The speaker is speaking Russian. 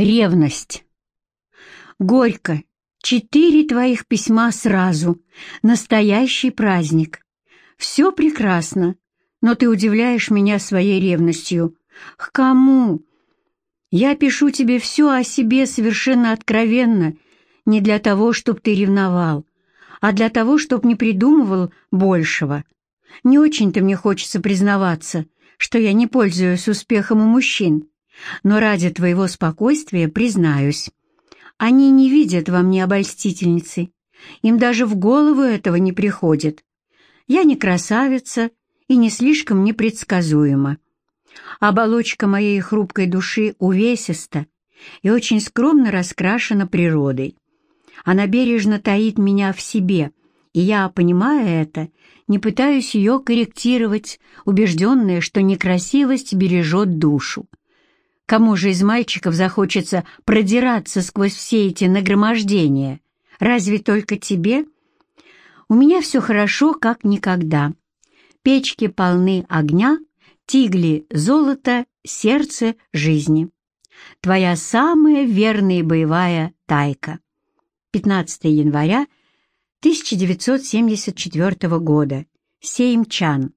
Ревность. Горько. Четыре твоих письма сразу. Настоящий праздник. Все прекрасно, но ты удивляешь меня своей ревностью. К кому? Я пишу тебе все о себе совершенно откровенно, не для того, чтобы ты ревновал, а для того, чтобы не придумывал большего. Не очень-то мне хочется признаваться, что я не пользуюсь успехом у мужчин, но ради твоего спокойствия признаюсь. Они не видят во мне обольстительницы, им даже в голову этого не приходит. Я не красавица и не слишком непредсказуема. Оболочка моей хрупкой души увесиста и очень скромно раскрашена природой. Она бережно таит меня в себе, и я, понимая это, не пытаюсь ее корректировать, убежденная, что некрасивость бережет душу. Кому же из мальчиков захочется продираться сквозь все эти нагромождения? Разве только тебе? У меня все хорошо, как никогда. Печки полны огня, тигли — золото, сердце — жизни. Твоя самая верная боевая тайка. 15 января 1974 года. Сеймчан.